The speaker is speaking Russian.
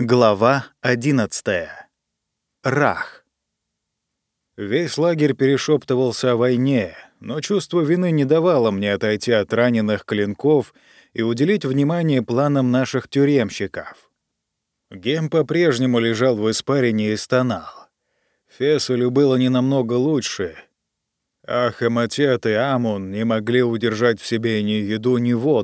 Глава 11. Рах. Весь лагерь перешептывался о войне, но чувство вины не давало мне отойти от раненых клинков и уделить внимание планам наших тюремщиков. Гем по-прежнему лежал в испарине и стонал. Фесулю было не намного лучше. А Хаматет и Амун не могли удержать в себе ни еду, ни воду.